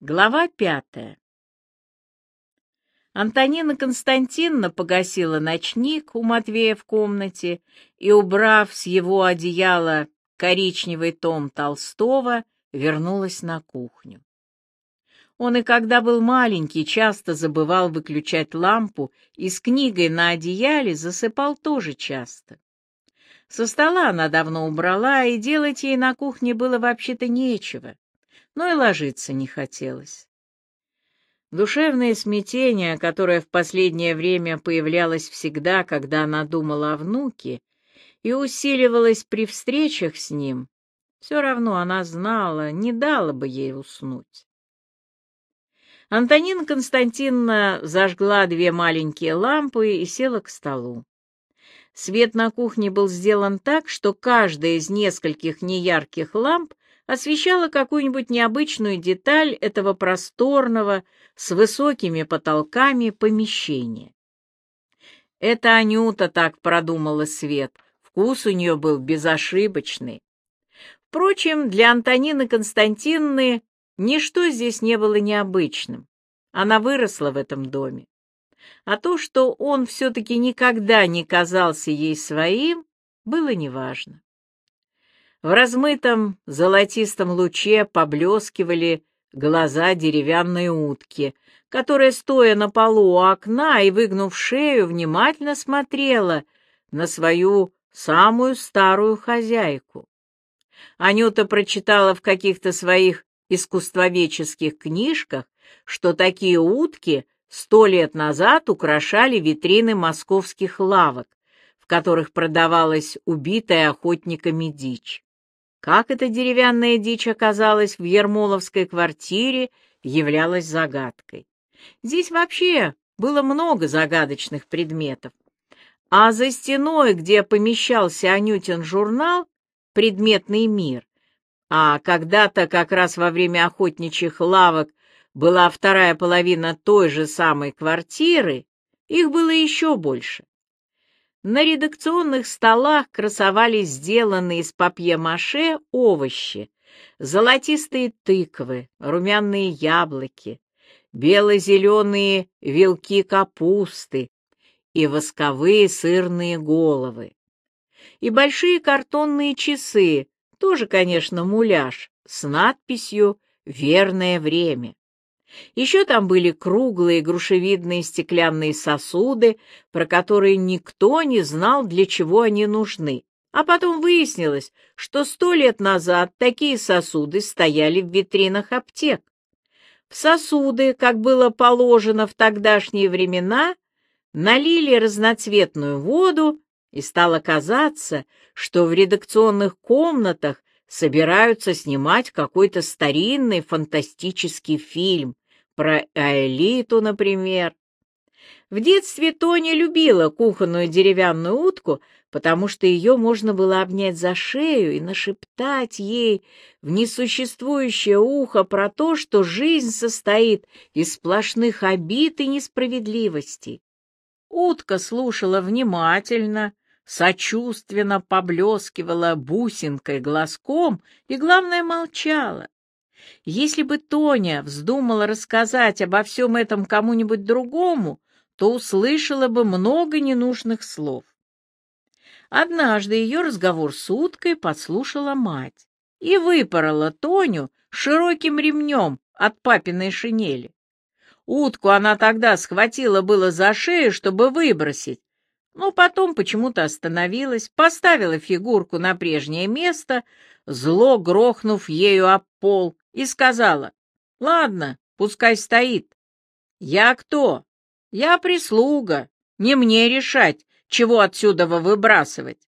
Глава пятая Антонина Константиновна погасила ночник у Матвея в комнате и, убрав с его одеяла коричневый том Толстого, вернулась на кухню. Он и когда был маленький, часто забывал выключать лампу и с книгой на одеяле засыпал тоже часто. Со стола она давно убрала, и делать ей на кухне было вообще-то нечего но и ложиться не хотелось. Душевное смятение, которое в последнее время появлялось всегда, когда она думала о внуке, и усиливалось при встречах с ним, все равно она знала, не дала бы ей уснуть. Антонина Константиновна зажгла две маленькие лампы и села к столу. Свет на кухне был сделан так, что каждая из нескольких неярких ламп освещала какую-нибудь необычную деталь этого просторного, с высокими потолками помещения. Это Анюта так продумала свет, вкус у нее был безошибочный. Впрочем, для Антонины Константиновны ничто здесь не было необычным. Она выросла в этом доме. А то, что он все-таки никогда не казался ей своим, было неважно. В размытом золотистом луче поблескивали глаза деревянной утки, которая, стоя на полу у окна и выгнув шею, внимательно смотрела на свою самую старую хозяйку. Анюта прочитала в каких-то своих искусствоведческих книжках, что такие утки сто лет назад украшали витрины московских лавок, в которых продавалась убитая охотниками дичь. Как эта деревянная дичь оказалась в Ермоловской квартире, являлась загадкой. Здесь вообще было много загадочных предметов. А за стеной, где помещался Анютин журнал «Предметный мир», а когда-то как раз во время охотничьих лавок была вторая половина той же самой квартиры, их было еще больше. На редакционных столах красовались сделанные из папье-маше овощи, золотистые тыквы, румяные яблоки, бело-зеленые вилки капусты и восковые сырные головы. И большие картонные часы, тоже, конечно, муляж, с надписью «Верное время». Еще там были круглые грушевидные стеклянные сосуды, про которые никто не знал, для чего они нужны. А потом выяснилось, что сто лет назад такие сосуды стояли в витринах аптек. В сосуды, как было положено в тогдашние времена, налили разноцветную воду, и стало казаться, что в редакционных комнатах собираются снимать какой-то старинный фантастический фильм, про Аэлиту, например. В детстве Тоня любила кухонную деревянную утку, потому что ее можно было обнять за шею и нашептать ей в несуществующее ухо про то, что жизнь состоит из сплошных обид и несправедливостей. Утка слушала внимательно, сочувственно поблескивала бусинкой глазком и, главное, молчала. Если бы Тоня вздумала рассказать обо всем этом кому-нибудь другому, то услышала бы много ненужных слов. Однажды ее разговор с уткой подслушала мать и выпорола Тоню широким ремнем от папиной шинели. Утку она тогда схватила было за шею, чтобы выбросить, но потом почему-то остановилась, поставила фигурку на прежнее место, зло грохнув ею об пол, и сказала, «Ладно, пускай стоит. Я кто? Я прислуга, не мне решать, чего отсюда выбрасывать.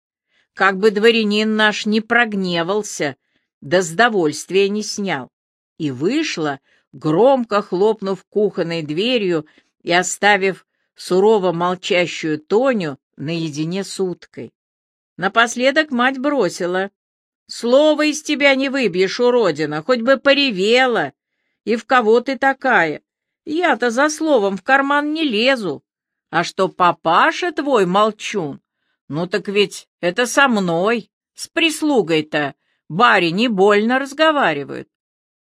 Как бы дворянин наш не прогневался, да с довольствия не снял». И вышла, громко хлопнув кухонной дверью и оставив сурово молчащую Тоню наедине с уткой. Напоследок мать бросила. Слово из тебя не выбьешь, уродина, хоть бы поревела. И в кого ты такая? Я-то за словом в карман не лезу. А что папаша твой молчун? Ну так ведь это со мной, с прислугой-то. Бари не больно разговаривают.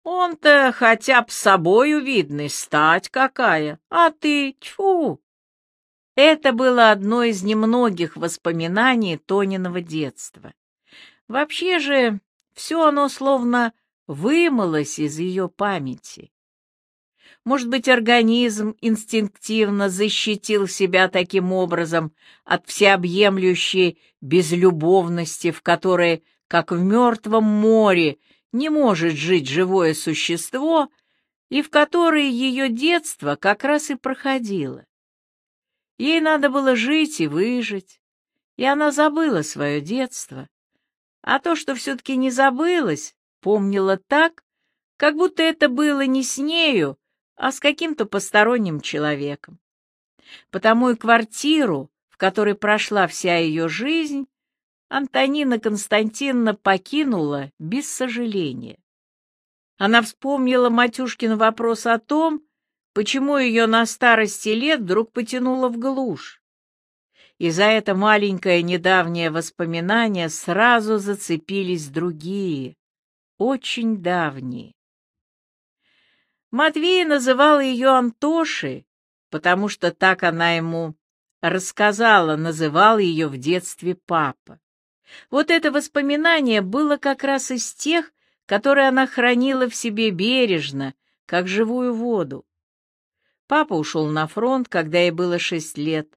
Он-то хотя б собою видный, стать какая, а ты, тьфу!» Это было одно из немногих воспоминаний Тониного детства. Вообще же, все оно словно вымылось из ее памяти. Может быть, организм инстинктивно защитил себя таким образом от всеобъемлющей безлюбовности, в которой, как в мертвом море, не может жить живое существо, и в которой ее детство как раз и проходило. Ей надо было жить и выжить, и она забыла свое детство. А то, что все-таки не забылось, помнила так, как будто это было не с нею, а с каким-то посторонним человеком. Потому и квартиру, в которой прошла вся ее жизнь, Антонина Константиновна покинула без сожаления. Она вспомнила Матюшкин вопрос о том, почему ее на старости лет вдруг потянуло в глушь. И за это маленькое недавнее воспоминание сразу зацепились другие, очень давние. Матвей называл ее Антошей, потому что так она ему рассказала, называл ее в детстве папа. Вот это воспоминание было как раз из тех, которые она хранила в себе бережно, как живую воду. Папа ушел на фронт, когда ей было шесть лет,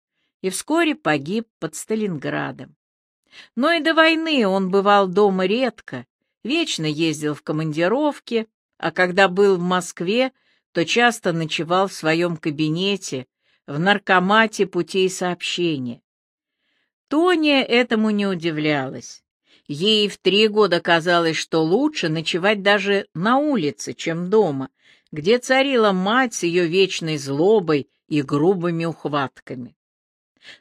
и вскоре погиб под Сталинградом. Но и до войны он бывал дома редко, вечно ездил в командировки, а когда был в Москве, то часто ночевал в своем кабинете, в наркомате путей сообщения. Тоня этому не удивлялась. Ей в три года казалось, что лучше ночевать даже на улице, чем дома, где царила мать с ее вечной злобой и грубыми ухватками.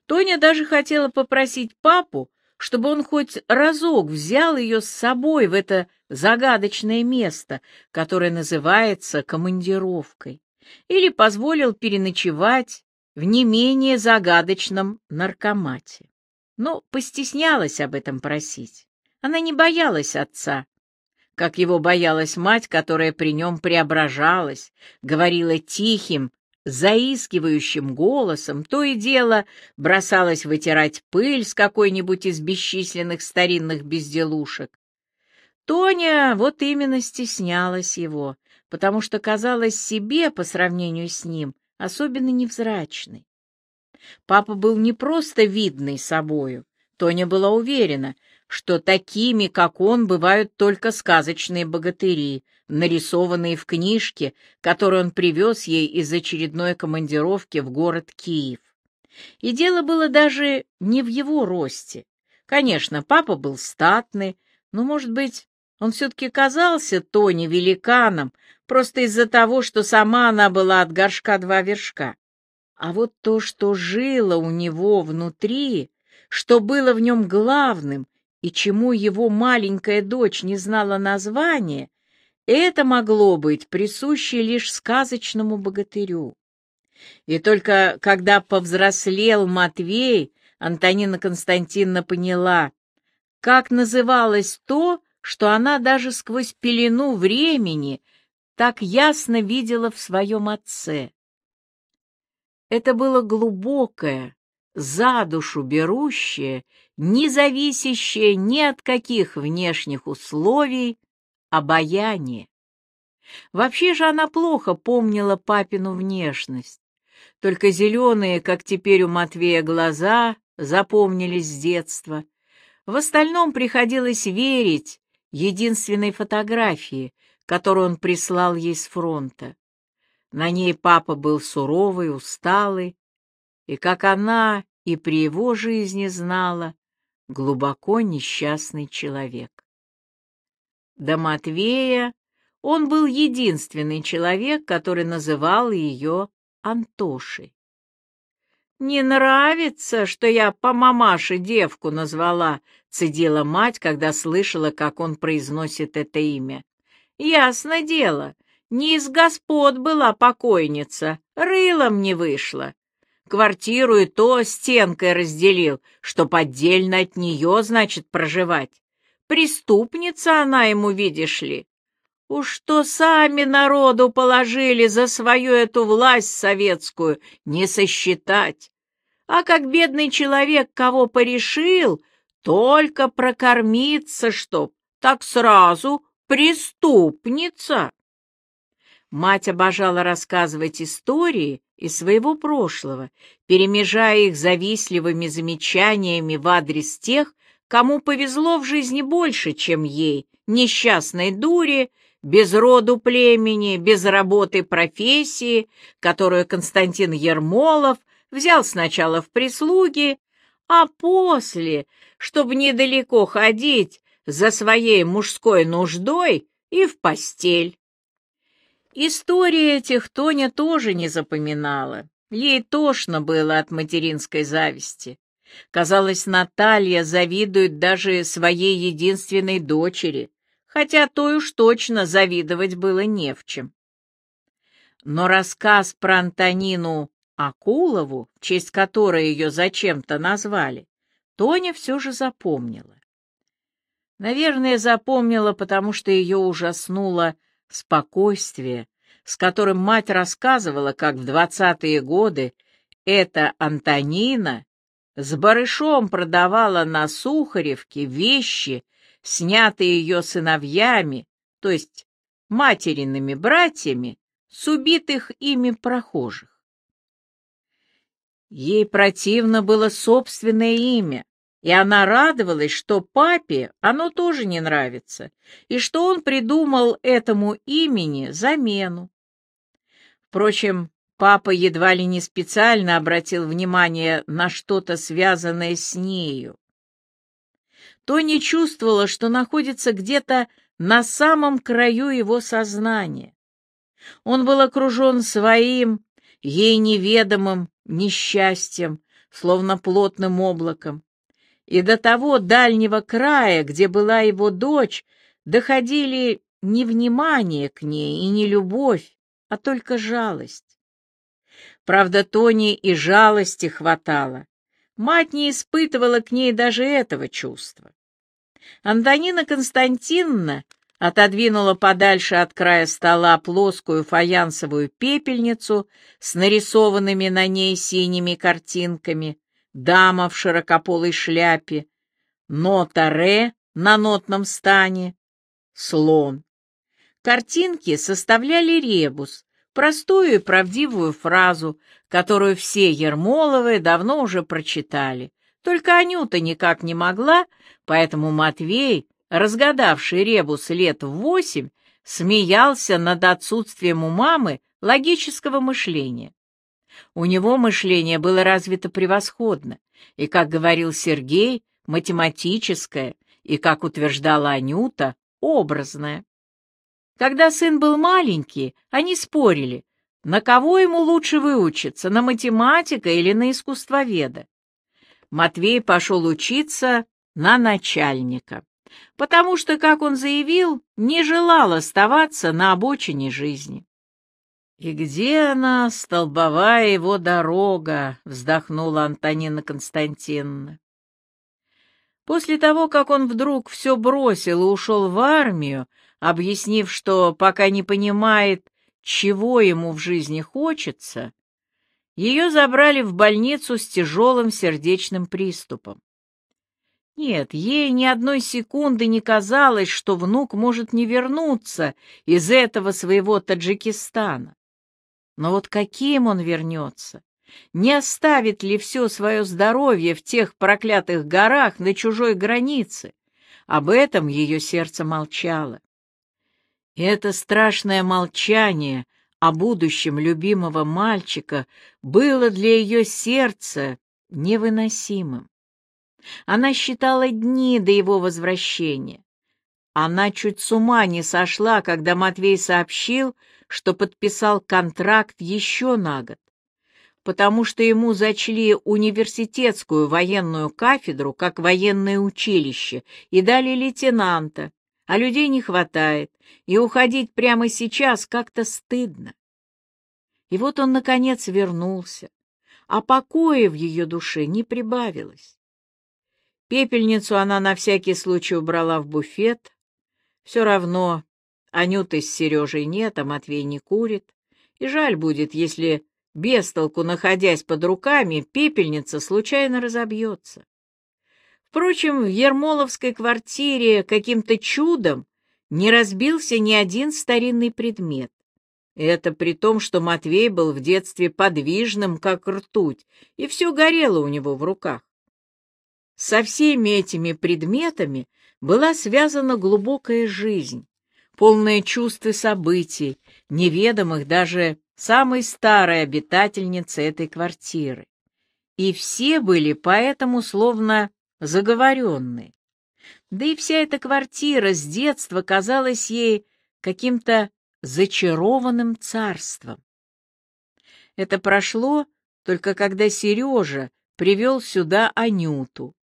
Тоня даже хотела попросить папу, чтобы он хоть разок взял ее с собой в это загадочное место, которое называется командировкой, или позволил переночевать в не менее загадочном наркомате. Но постеснялась об этом просить. Она не боялась отца, как его боялась мать, которая при нем преображалась, говорила тихим, заискивающим голосом, то и дело бросалась вытирать пыль с какой-нибудь из бесчисленных старинных безделушек. Тоня вот именно стеснялась его, потому что казалась себе, по сравнению с ним, особенно невзрачной. Папа был не просто видный собою, Тоня была уверена, что такими, как он, бывают только сказочные богатыри, нарисованные в книжке, которую он привез ей из очередной командировки в город Киев. И дело было даже не в его росте. Конечно, папа был статный, но, может быть, он все-таки казался Тони великаном, просто из-за того, что сама она была от горшка два вершка. А вот то, что жило у него внутри, что было в нем главным и чему его маленькая дочь не знала названия, это могло быть присуще лишь сказочному богатырю. И только когда повзрослел Матвей, Антонина Константиновна поняла, как называлось то, что она даже сквозь пелену времени так ясно видела в своем отце. Это было глубокое, за душу берущее, не зависящее ни от каких внешних условий, обаяние. Вообще же она плохо помнила папину внешность. Только зеленые, как теперь у Матвея, глаза запомнились с детства. В остальном приходилось верить единственной фотографии, которую он прислал ей с фронта. На ней папа был суровый, усталый, и, как она и при его жизни знала, глубоко несчастный человек. До Матвея он был единственный человек, который называл ее Антошей. «Не нравится, что я по мамаше девку назвала», — цедила мать, когда слышала, как он произносит это имя. «Ясно дело, не из господ была покойница, рылом не вышла. Квартиру и то стенкой разделил, чтоб отдельно от нее, значит, проживать. Преступница она ему, видишь ли. Уж что сами народу положили за свою эту власть советскую, не сосчитать. А как бедный человек кого порешил, только прокормиться чтоб, так сразу преступница. Мать обожала рассказывать истории из своего прошлого, перемежая их завистливыми замечаниями в адрес тех, кому повезло в жизни больше, чем ей, несчастной дуре, без роду племени, без работы профессии, которую Константин Ермолов взял сначала в прислуги, а после, чтобы недалеко ходить за своей мужской нуждой и в постель. Истории этих Тоня тоже не запоминала. Ей тошно было от материнской зависти. Казалось, Наталья завидует даже своей единственной дочери, хотя той уж точно завидовать было не в чем. Но рассказ про Антонину Акулову, в честь которой ее зачем-то назвали, Тоня все же запомнила. Наверное, запомнила, потому что ее ужаснуло спокойствие, с которым мать рассказывала, как в двадцатые годы эта Антонина с барышом продавала на Сухаревке вещи снятые ее сыновьями, то есть материными братьями, с убитых ими прохожих. Ей противно было собственное имя, и она радовалась, что папе оно тоже не нравится, и что он придумал этому имени замену. Впрочем, папа едва ли не специально обратил внимание на что-то связанное с нею. Тони чувствовала, что находится где-то на самом краю его сознания. Он был окружен своим, ей неведомым несчастьем, словно плотным облаком. И до того дальнего края, где была его дочь, доходили не внимание к ней и не любовь, а только жалость. Правда, Тони и жалости хватало. Мать не испытывала к ней даже этого чувства. Антонина Константиновна отодвинула подальше от края стола плоскую фаянсовую пепельницу с нарисованными на ней синими картинками, дама в широкополой шляпе, нота ре на нотном стане, слон. Картинки составляли ребус, простую и правдивую фразу, которую все Ермоловы давно уже прочитали. Только Анюта никак не могла, поэтому Матвей, разгадавший ребус лет в восемь, смеялся над отсутствием у мамы логического мышления. У него мышление было развито превосходно, и, как говорил Сергей, математическое, и, как утверждала Анюта, образное. Когда сын был маленький, они спорили, на кого ему лучше выучиться, на математика или на искусствоведа. Матвей пошел учиться на начальника, потому что, как он заявил, не желал оставаться на обочине жизни. «И где она, столбовая его дорога?» — вздохнула Антонина Константиновна. После того, как он вдруг все бросил и ушел в армию, объяснив, что пока не понимает, чего ему в жизни хочется, ее забрали в больницу с тяжелым сердечным приступом. Нет, ей ни одной секунды не казалось, что внук может не вернуться из этого своего Таджикистана. Но вот каким он вернется? Не оставит ли все свое здоровье в тех проклятых горах на чужой границе? Об этом ее сердце молчало. И это страшное молчание о будущем любимого мальчика было для ее сердца невыносимым. Она считала дни до его возвращения. Она чуть с ума не сошла, когда Матвей сообщил, что подписал контракт еще на год, потому что ему зачли университетскую военную кафедру как военное училище и дали лейтенанта, а людей не хватает, и уходить прямо сейчас как-то стыдно. И вот он, наконец, вернулся, а покоя в ее душе не прибавилось. Пепельницу она на всякий случай убрала в буфет. Все равно Анюты с Сережей нет, а Матвей не курит. И жаль будет, если, без толку находясь под руками, пепельница случайно разобьется. Впрочем, в Ермоловской квартире каким-то чудом не разбился ни один старинный предмет. Это при том, что Матвей был в детстве подвижным, как ртуть, и все горело у него в руках. Со всеми этими предметами была связана глубокая жизнь, полная чувств и событий, неведомых даже самой старой обитательнице этой квартиры. И все были поэтому словно заговоренные. Да и вся эта квартира с детства казалась ей каким-то зачарованным царством. Это прошло только когда Сережа привел сюда Анюту,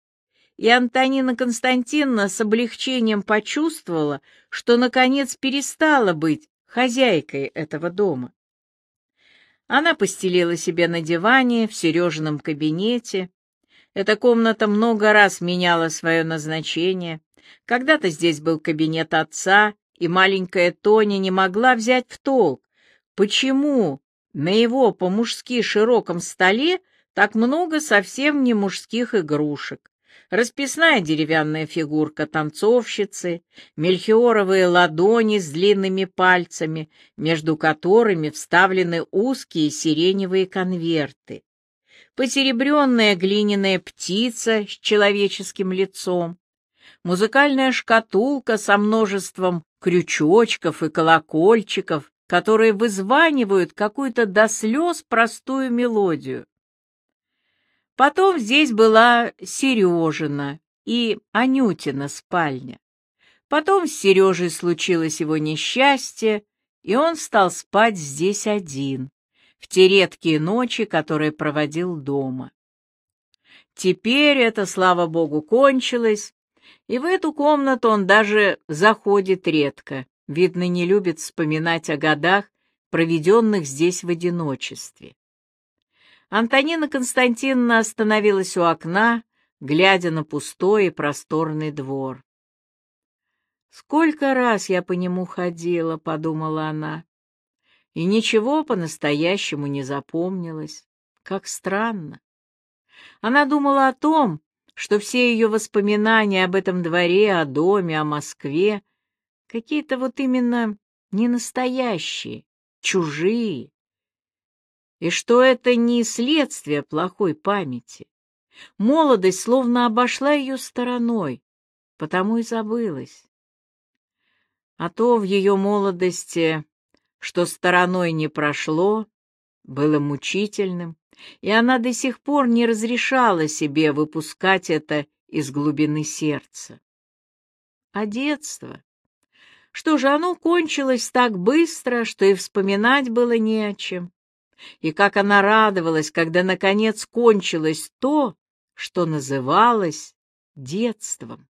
и Антонина Константиновна с облегчением почувствовала, что, наконец, перестала быть хозяйкой этого дома. Она постелила себе на диване в Сережином кабинете. Эта комната много раз меняла свое назначение. Когда-то здесь был кабинет отца, и маленькая Тоня не могла взять в толк, почему на его по-мужски широком столе так много совсем не мужских игрушек расписная деревянная фигурка танцовщицы, мельхиоровые ладони с длинными пальцами, между которыми вставлены узкие сиреневые конверты, посеребренная глиняная птица с человеческим лицом, музыкальная шкатулка со множеством крючочков и колокольчиков, которые вызванивают какую-то до слез простую мелодию. Потом здесь была Сережина и Анютина спальня. Потом с Сережей случилось его несчастье, и он стал спать здесь один, в те редкие ночи, которые проводил дома. Теперь это, слава богу, кончилось, и в эту комнату он даже заходит редко, видно, не любит вспоминать о годах, проведенных здесь в одиночестве. Антонина Константиновна остановилась у окна, глядя на пустой и просторный двор. «Сколько раз я по нему ходила», — подумала она, — «и ничего по-настоящему не запомнилось. Как странно». Она думала о том, что все ее воспоминания об этом дворе, о доме, о Москве какие-то вот именно ненастоящие, чужие и что это не следствие плохой памяти. Молодость словно обошла ее стороной, потому и забылась. А то в ее молодости, что стороной не прошло, было мучительным, и она до сих пор не разрешала себе выпускать это из глубины сердца. А детство? Что же, оно кончилось так быстро, что и вспоминать было не о чем и как она радовалась, когда наконец кончилось то, что называлось детством.